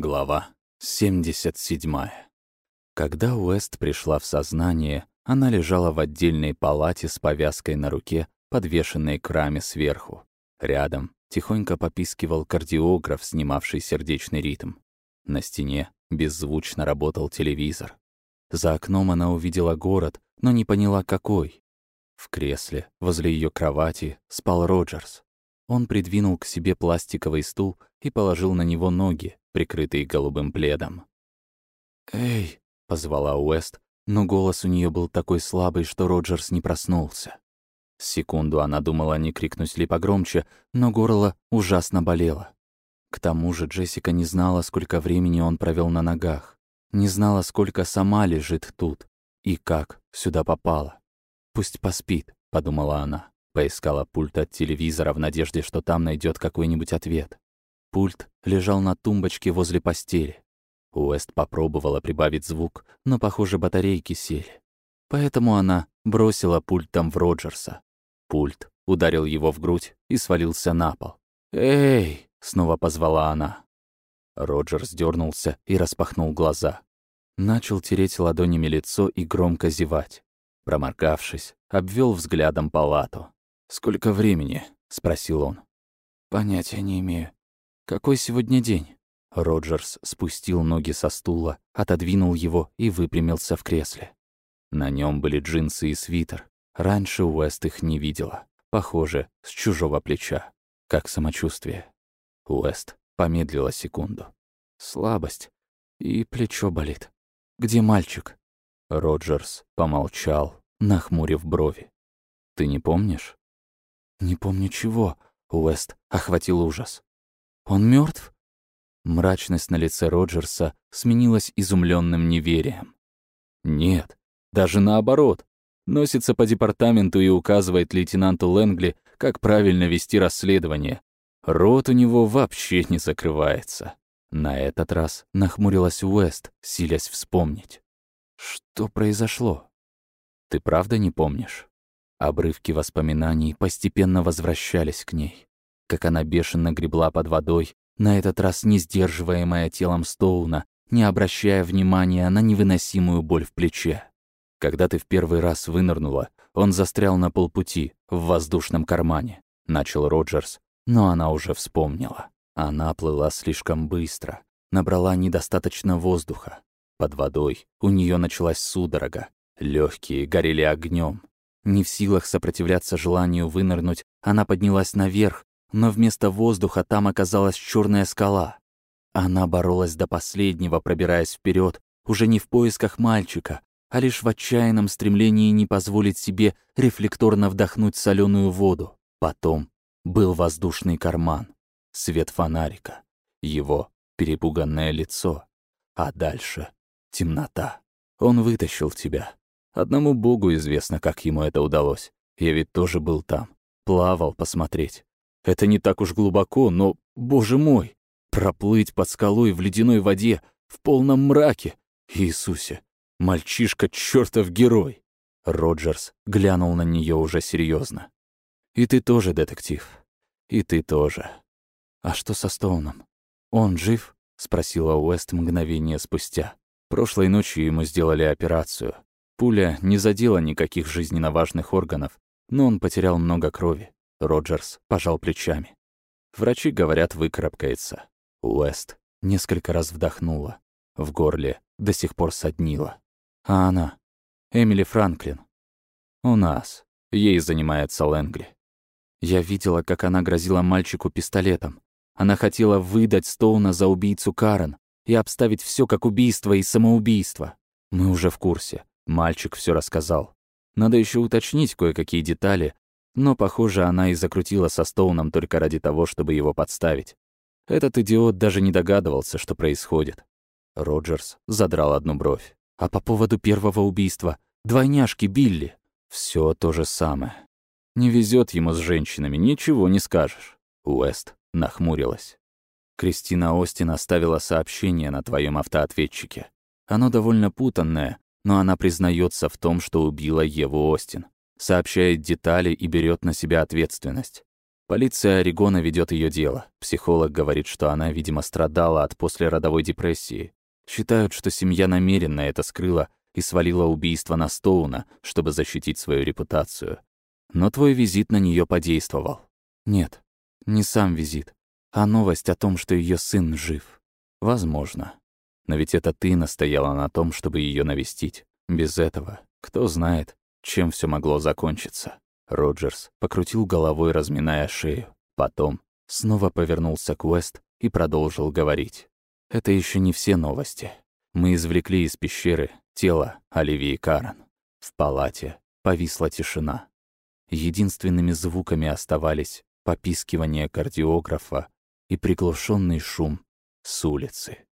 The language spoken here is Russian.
Глава 77. Когда Уэст пришла в сознание, она лежала в отдельной палате с повязкой на руке, подвешенной к раме сверху. Рядом тихонько попискивал кардиограф, снимавший сердечный ритм. На стене беззвучно работал телевизор. За окном она увидела город, но не поняла, какой. В кресле, возле ее кровати, спал Роджерс. Он придвинул к себе пластиковый стул и положил на него ноги, прикрытые голубым пледом. «Эй!» — позвала Уэст, но голос у нее был такой слабый, что Роджерс не проснулся. Секунду она думала, не крикнуть ли погромче, но горло ужасно болело. К тому же Джессика не знала, сколько времени он провел на ногах. Не знала, сколько сама лежит тут и как сюда попала. «Пусть поспит», — подумала она. Поискала пульт от телевизора в надежде, что там найдет какой-нибудь ответ. Пульт лежал на тумбочке возле постели. Уэст попробовала прибавить звук, но, похоже, батарейки сели. Поэтому она бросила пультом в Роджерса. Пульт ударил его в грудь и свалился на пол. «Эй!» — снова позвала она. Роджерс дернулся и распахнул глаза. Начал тереть ладонями лицо и громко зевать. Проморгавшись, обвел взглядом палату. «Сколько времени?» — спросил он. «Понятия не имею. Какой сегодня день?» Роджерс спустил ноги со стула, отодвинул его и выпрямился в кресле. На нем были джинсы и свитер. Раньше Уэст их не видела. Похоже, с чужого плеча. Как самочувствие. Уэст помедлила секунду. Слабость. И плечо болит. Где мальчик? Роджерс помолчал, нахмурив брови. «Ты не помнишь?» «Не помню чего», — Уэст охватил ужас. «Он мертв? Мрачность на лице Роджерса сменилась изумленным неверием. «Нет, даже наоборот. Носится по департаменту и указывает лейтенанту Лэнгли, как правильно вести расследование. Рот у него вообще не закрывается». На этот раз нахмурилась Уэст, силясь вспомнить. «Что произошло? Ты правда не помнишь?» Обрывки воспоминаний постепенно возвращались к ней. Как она бешено гребла под водой, на этот раз не сдерживаемая телом Стоуна, не обращая внимания на невыносимую боль в плече. Когда ты в первый раз вынырнула, он застрял на полпути, в воздушном кармане. Начал Роджерс, но она уже вспомнила. Она плыла слишком быстро, набрала недостаточно воздуха. Под водой у нее началась судорога, легкие горели огнем. Не в силах сопротивляться желанию вынырнуть, она поднялась наверх, но вместо воздуха там оказалась черная скала. Она боролась до последнего, пробираясь вперед, уже не в поисках мальчика, а лишь в отчаянном стремлении не позволить себе рефлекторно вдохнуть соленую воду. Потом был воздушный карман, свет фонарика, его перепуганное лицо, а дальше темнота. Он вытащил тебя, Одному богу известно, как ему это удалось. Я ведь тоже был там. Плавал посмотреть. Это не так уж глубоко, но, боже мой, проплыть под скалой в ледяной воде, в полном мраке. Иисусе, мальчишка чертов герой. Роджерс глянул на нее уже серьезно. И ты тоже, детектив. И ты тоже. А что со Стоуном? Он жив? спросила Уэст мгновение спустя. Прошлой ночью ему сделали операцию. Пуля не задела никаких жизненно важных органов, но он потерял много крови. Роджерс пожал плечами. Врачи говорят, выкарабкается. Уэст несколько раз вдохнула. В горле до сих пор соднила. А она? Эмили Франклин. У нас. Ей занимается Лэнгли. Я видела, как она грозила мальчику пистолетом. Она хотела выдать Стоуна за убийцу Карен и обставить все как убийство и самоубийство. Мы уже в курсе. Мальчик все рассказал. Надо еще уточнить кое-какие детали, но, похоже, она и закрутила со Стоуном только ради того, чтобы его подставить. Этот идиот даже не догадывался, что происходит. Роджерс задрал одну бровь. А по поводу первого убийства? Двойняшки Билли. Все то же самое. Не везет ему с женщинами, ничего не скажешь. Уэст нахмурилась. Кристина Остин оставила сообщение на твоем автоответчике. Оно довольно путанное, но она признается в том, что убила Еву Остин, сообщает детали и берет на себя ответственность. Полиция Орегона ведет ее дело. Психолог говорит, что она, видимо, страдала от послеродовой депрессии. Считают, что семья намеренно это скрыла и свалила убийство на Стоуна, чтобы защитить свою репутацию. Но твой визит на нее подействовал. Нет, не сам визит, а новость о том, что ее сын жив. Возможно. Но ведь это ты настояла на том, чтобы ее навестить. Без этого, кто знает, чем все могло закончиться. Роджерс покрутил головой, разминая шею. Потом снова повернулся к Уэст и продолжил говорить. «Это еще не все новости. Мы извлекли из пещеры тело Оливии Карен. В палате повисла тишина. Единственными звуками оставались попискивание кардиографа и приглушенный шум с улицы.